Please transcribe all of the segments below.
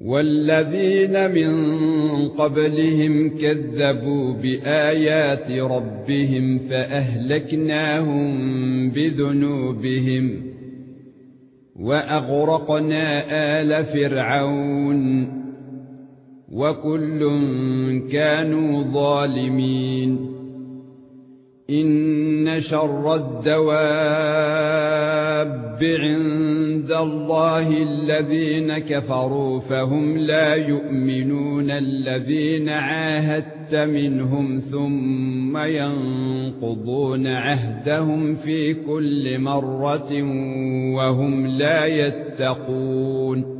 والذين من قبلهم كذبوا بآيات ربهم فأهلكناهم بذنوبهم وأغرقنا آل فرعون وكل كانوا ظالمين إن شر الدواب عند الله الذين كفروا فهم لا يؤمنون الذين عاهدت منهم ثم ينقضون عهدهم في كل مرة وهم لا يتقون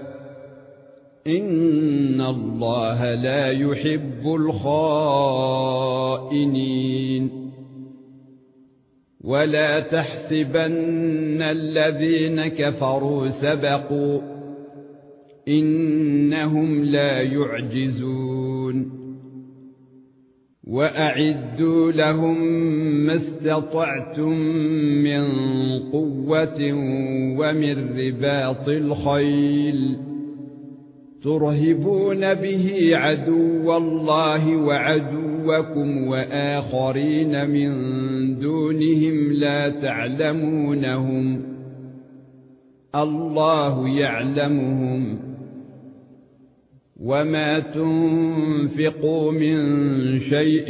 ان الله لا يحب الخائنين ولا تحسبن الذين كفروا سبقوا انهم لا يعجزون واعدوا لهم ما استطعتم من قوه ومن رباط الخيل ترهبون به عدو الله وعدوكم واخرين من دونهم لا تعلمونهم الله يعلمهم وما تنفقوا من شيء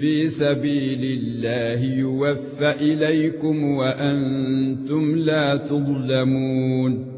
في سبيل الله يوفى اليكم وأنتم لا تظلمون